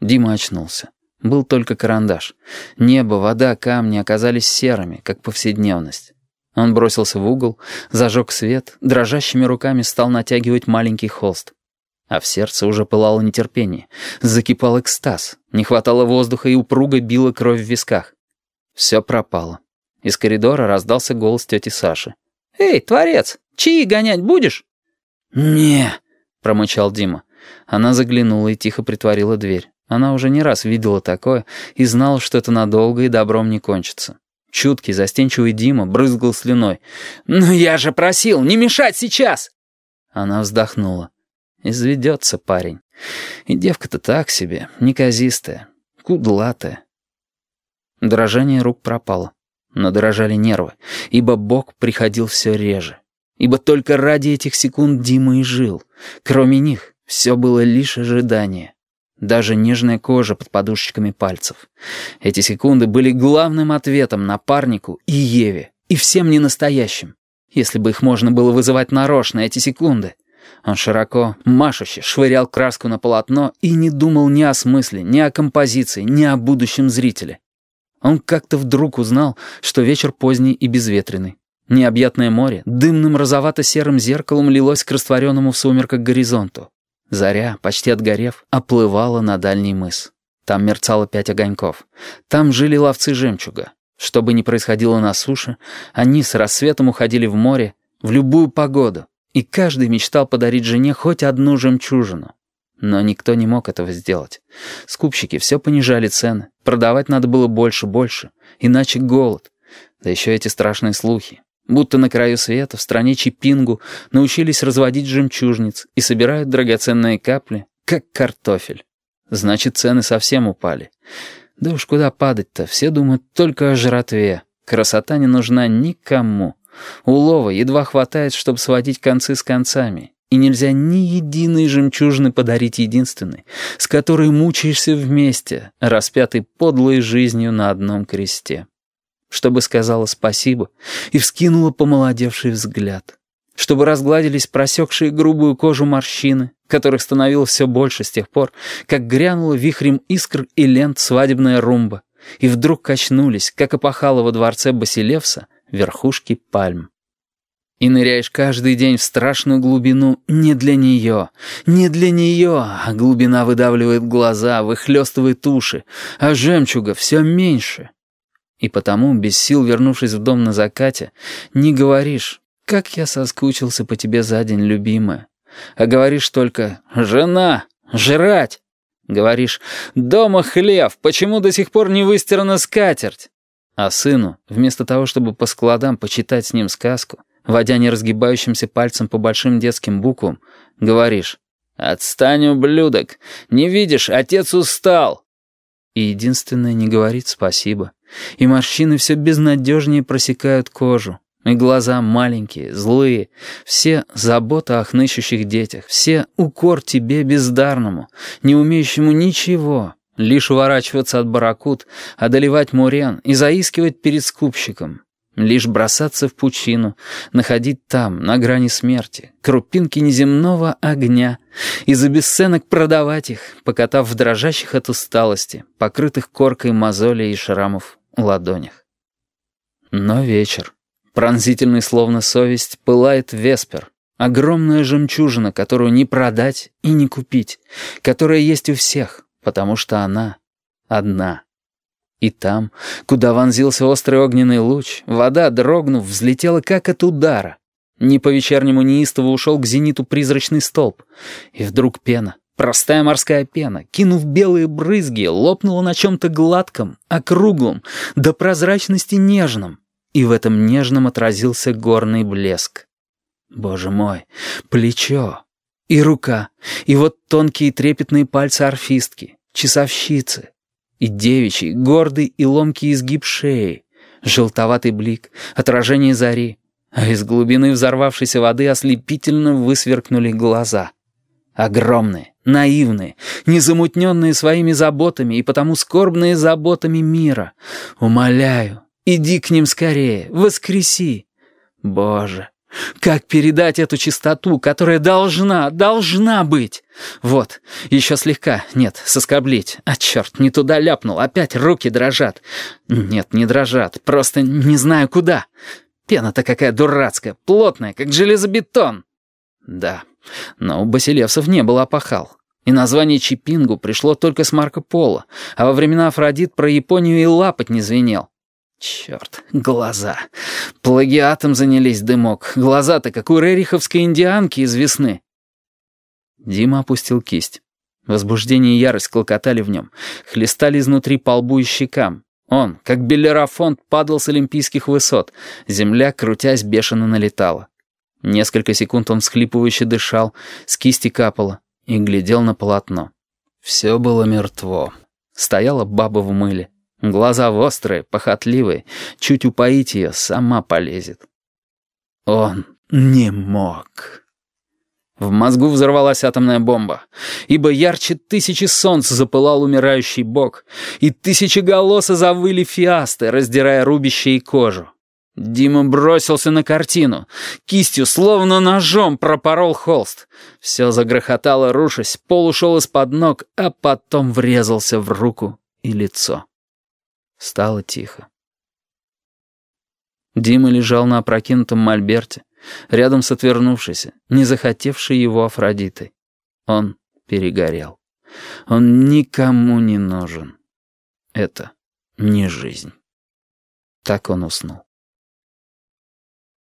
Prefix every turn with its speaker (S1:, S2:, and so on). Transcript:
S1: Дима очнулся. Был только карандаш. Небо, вода, камни оказались серыми, как повседневность. Он бросился в угол, зажег свет, дрожащими руками стал натягивать маленький холст. А в сердце уже пылало нетерпение. Закипал экстаз. Не хватало воздуха и упруго била кровь в висках. Все пропало. Из коридора раздался голос тети Саши. «Эй, творец, чьи гонять будешь?»
S2: «Не», —
S1: промычал Дима. Она заглянула и тихо притворила дверь. Она уже не раз видела такое и знала, что это надолго и добром не кончится. Чуткий, застенчивый Дима брызгал слюной.
S2: «Ну я же просил, не мешать сейчас!»
S1: Она вздохнула. Изведется парень. И девка-то так себе, неказистая, кудлатая. Дрожание рук пропало. Но дрожали нервы, ибо Бог приходил все реже. Ибо только ради этих секунд Дима и жил. Кроме них, все было лишь ожидание. Даже нежная кожа под подушечками пальцев. Эти секунды были главным ответом напарнику и Еве, и всем ненастоящим. Если бы их можно было вызывать нарочно, эти секунды. Он широко, машуще, швырял краску на полотно и не думал ни о смысле, ни о композиции, ни о будущем зрителе. Он как-то вдруг узнал, что вечер поздний и безветренный. Необъятное море дымным розовато-серым зеркалом лилось к растворенному в сумерках горизонту. Заря, почти отгорев, оплывала на дальний мыс. Там мерцало пять огоньков. Там жили ловцы жемчуга. Что бы ни происходило на суше, они с рассветом уходили в море в любую погоду, и каждый мечтал подарить жене хоть одну жемчужину. Но никто не мог этого сделать. Скупщики все понижали цены, продавать надо было больше-больше, иначе голод. Да еще эти страшные слухи. Будто на краю света, в стране Чипингу, научились разводить жемчужниц и собирают драгоценные капли, как картофель. Значит, цены совсем упали. Да уж куда падать-то, все думают только о жратве. Красота не нужна никому. Улова едва хватает, чтобы сводить концы с концами. И нельзя ни единой жемчужины подарить единственной, с которой мучаешься вместе, распятый подлой жизнью на одном кресте чтобы сказала спасибо и вскинула помолодевший взгляд, чтобы разгладились просекшие грубую кожу морщины, которых становилось все больше с тех пор, как грянула вихрем искр и лент свадебная румба, и вдруг качнулись, как опахало во дворце Басилевса, верхушки пальм. И ныряешь каждый день в страшную глубину не для нее, не для нее, а глубина выдавливает глаза, выхлестывает уши, а жемчуга все меньше — и потому, без сил вернувшись в дом на закате, не говоришь «Как я соскучился по тебе за день, любимая», а говоришь только «Жена! Жрать!» Говоришь «Дома хлев! Почему до сих пор не выстирана скатерть?» А сыну, вместо того, чтобы по складам почитать с ним сказку, водя неразгибающимся пальцем по большим детским буквам, говоришь «Отстань, ублюдок! Не видишь, отец устал!» И единственное не говорит спасибо. И морщины все безнадежнее просекают кожу. И глаза маленькие, злые. Все забота о хнычущих детях. Все укор тебе бездарному, не умеющему ничего. Лишь уворачиваться от баракут, одолевать мурен и заискивать перед скупщиком. Лишь бросаться в пучину, находить там, на грани смерти, крупинки неземного огня, и за бесценок продавать их, покатав в дрожащих от усталости, покрытых коркой мозолей и шрамов ладонях. Но вечер, пронзительный словно совесть, пылает веспер. Огромная жемчужина, которую не продать и не купить, которая есть у всех, потому что она одна. И там, куда вонзился острый огненный луч, вода, дрогнув, взлетела как от удара. Не по-вечернему неистово ушел к зениту призрачный столб. И вдруг пена, Простая морская пена, кинув белые брызги, лопнула на чем-то гладком, округлом, до прозрачности нежном. И в этом нежном отразился горный блеск. Боже мой, плечо. И рука. И вот тонкие трепетные пальцы орфистки, часовщицы. И девичий, гордый и ломкий изгиб шеи. Желтоватый блик, отражение зари. А из глубины взорвавшейся воды ослепительно высверкнули глаза — Огромные, наивные, незамутненные своими заботами и потому скорбные заботами мира. Умоляю, иди к ним скорее, воскреси. Боже, как передать эту чистоту, которая должна, должна быть? Вот, еще слегка. Нет, соскоблить. А черт, не туда ляпнул. Опять руки дрожат. Нет, не дрожат. Просто не знаю куда. Пена-то какая дурацкая, плотная, как железобетон. Да, но у Басилевсов не было опахал. И название Чипингу пришло только с Марко Поло, а во времена Афродит про Японию и лапать не звенел. Черт, глаза. Плагиатом занялись, дымок. Глаза-то, как у рериховской индианки из весны. Дима опустил кисть. Возбуждение и ярость клокотали в нем, хлестали изнутри по лбу и щекам. Он, как Беллерафонт, падал с олимпийских высот. Земля, крутясь, бешено налетала. Несколько секунд он всхлипывающе дышал, с кисти капало и глядел на полотно. Все было мертво. Стояла баба в мыле. Глаза острые, похотливые. Чуть упоить ее, сама полезет. Он не мог. В мозгу взорвалась атомная бомба, ибо ярче тысячи солнц запылал умирающий бог, и тысячи голоса завыли фиасты, раздирая рубище и кожу. Дима бросился на картину. Кистью, словно ножом, пропорол холст. Все загрохотало, рушась, пол ушел из-под ног, а потом врезался в руку и лицо. Стало тихо. Дима лежал на опрокинутом мольберте, рядом с отвернувшейся, не захотевшей его Афродитой. Он перегорел. Он никому не нужен. Это не жизнь. Так он уснул.